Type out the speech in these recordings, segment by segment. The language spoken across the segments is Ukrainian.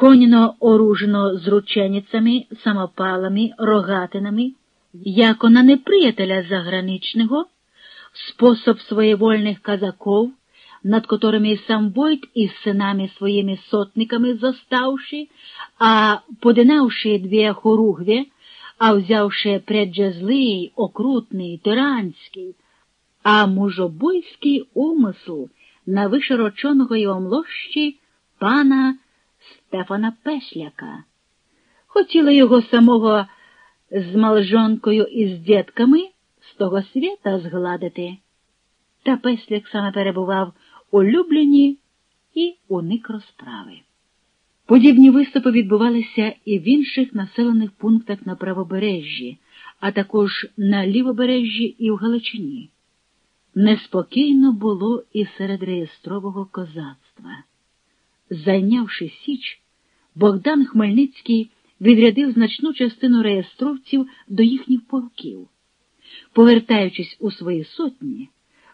конно оружено зрученицями, самопалами, рогатинами, яко на неприятеля заграничного, способ своєвольних казаков, над которыми сам Войт із синами своїми сотниками заставши, а подинавши дві хоругві, а взявши предже злий, окрутний, тиранський, а мужобойський умисл на вишироченого й омлощі пана Стефана Пешляка. Хотіли його самого з малжонкою і з дітками з того світа згладити. Та Песляк саме перебував у Любліні і уник розправи. Подібні виступи відбувалися і в інших населених пунктах на правобережжі, а також на лівобережжі і в Галичині. Неспокійно було і серед реєстрового козацтва. Зайнявши Січ, Богдан Хмельницький відрядив значну частину реєстровців до їхніх полків. Повертаючись у свої сотні,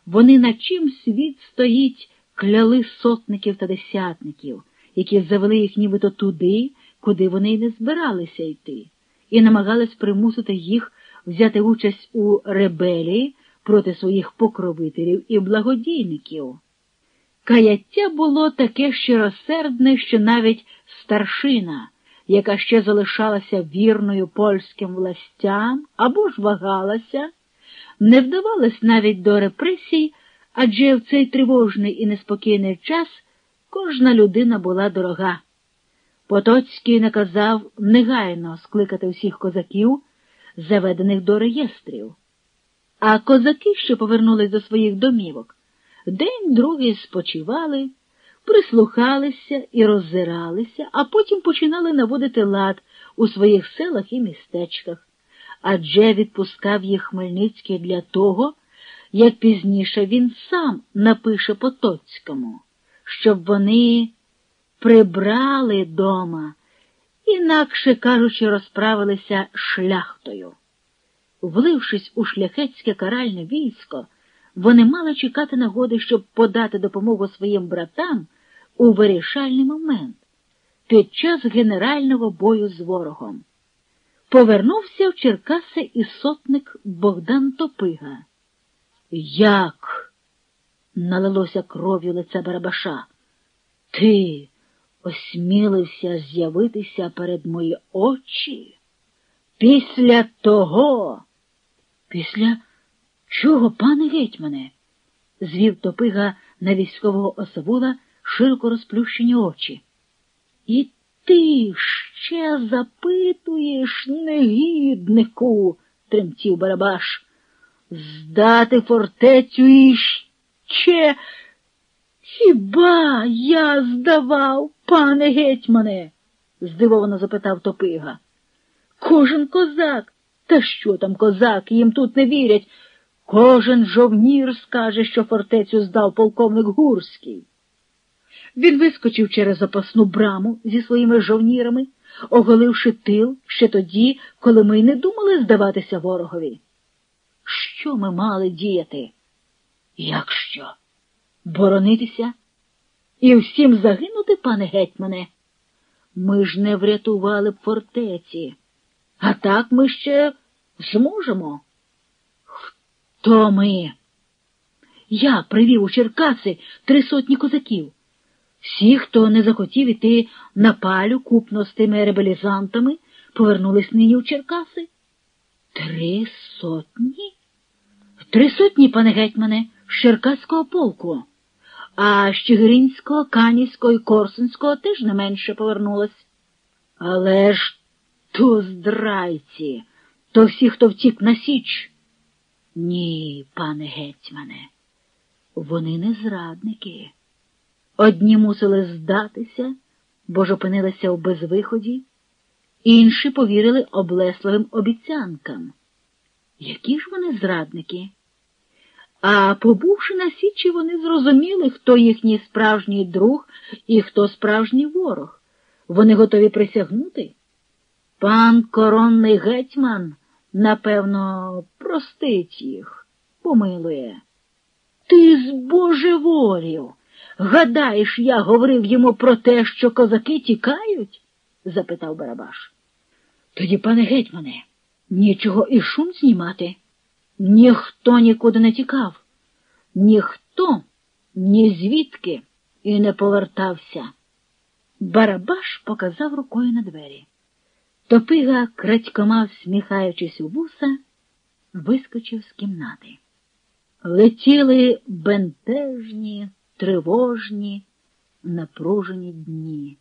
вони на чим світ стоїть кляли сотників та десятників, які завели їх нібито туди, куди вони й не збиралися йти, і намагались примусити їх взяти участь у ребелії проти своїх покровителів і благодійників. Каяття було таке щиросердне, що навіть старшина, яка ще залишалася вірною польським властям або ж вагалася, не вдавалась навіть до репресій, адже в цей тривожний і неспокійний час кожна людина була дорога. Потоцький наказав негайно скликати всіх козаків, заведених до реєстрів. А козаки, що повернулись до своїх домівок, день другий спочивали, прислухалися і роззиралися, а потім починали наводити лад у своїх селах і містечках, адже відпускав їх Хмельницький для того, як пізніше він сам напише Потоцькому, щоб вони прибрали дома, інакше кажучи, розправилися шляхтою. Влившись у шляхетське каральне військо, вони мали чекати нагоди, щоб подати допомогу своїм братам у вирішальний момент під час генерального бою з ворогом. Повернувся в Черкаси і сотник Богдан Топига. Як? налилося кров'ю лице Барабаша. Ти осмілився з'явитися перед мої очі? Після того. Після чого, пане гетьмане? звів топига на військового осавула широко розплющені очі. І ти ще запитуєш, негіднику, тремтів Барабаш. Здати фортецю іще. Хіба я здавав, пане гетьмане? здивовано запитав топига. Кожен козак, та що там козак, їм тут не вірять. Кожен жовнір скаже, що фортецю здав полковник Гурський. Він вискочив через запасну браму зі своїми жовнірами, оголивши тил ще тоді, коли ми й не думали здаватися ворогові. Що ми мали діяти? Як що? Боронитися? І всім загинути, пане гетьмане? Ми ж не врятували б фортеці, а так ми ще зможемо. Хто ми? Я привів у Черкаси три сотні козаків. Всі, хто не захотів іти на палю купно з тими ребелізантами, повернулись нині у Черкаси. Три сотні? Три сотні, пане гетьмане, з Черкаського полку, а з Чигиринського, Канівського і Корсунського теж не менше повернулось. Але ж то здрайці, то всі, хто втік на Січ. Ні, пане гетьмане, вони не зрадники. Одні мусили здатися, бо ж опинилися у безвиході, інші повірили облесливим обіцянкам. Які ж вони зрадники? А побувши на Січі, вони зрозуміли, хто їхній справжній друг і хто справжній ворог. Вони готові присягнути. Пан коронний гетьман, напевно, простить їх, помилує. Ти збожеволів. Гадаєш, я говорив йому про те, що козаки тікають? запитав Барабаш. Тоді, пане гетьмане, нічого і шум знімати. Ніхто нікуди не тікав, ніхто ні звідки і не повертався. Барабаш показав рукою на двері. Топига, крадькома всміхаючись у вуса, вискочив з кімнати. Летіли бентежні, тривожні, напружені дні.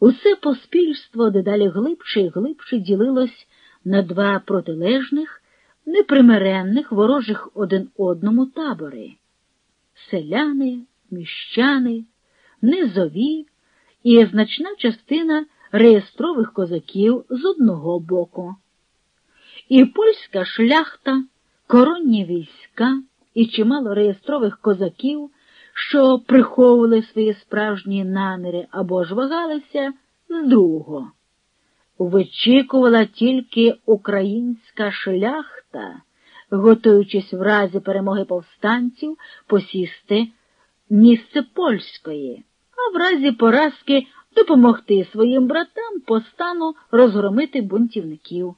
Усе поспільство дедалі глибше і глибше ділилось на два протилежних, непримиренних, ворожих один одному табори селяни, міщани, низові і значна частина реєстрових козаків з одного боку. І польська шляхта, коронні війська і чимало реєстрових козаків, що приховували свої справжні наміри або ж вагалися з другого. Вичікувала тільки українська шляхта, готуючись в разі перемоги повстанців посісти місце польської, а в разі поразки допомогти своїм братам по стану розгромити бунтівників.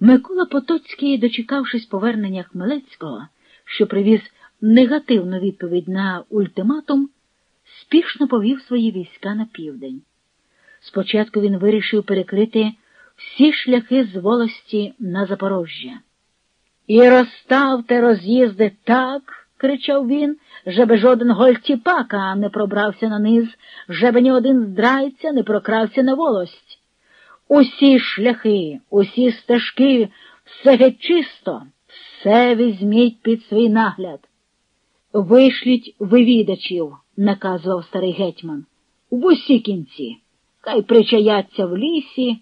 Микола Потоцький, дочекавшись повернення Хмелецького, що привіз негативну відповідь на ультиматум, спішно повів свої війська на південь. Спочатку він вирішив перекрити всі шляхи з волості на Запорожжя. І розставте роз'їзди так, кричав він, жеби жоден гольтіпака не пробрався на низ, жеби ні один здрайця не прокрався на волость. Усі шляхи, усі стежки, все геть чисто, все візьміть під свій нагляд. Вишліть вивідачів, наказував старий гетьман, в усі кінці, хай причаяться в лісі,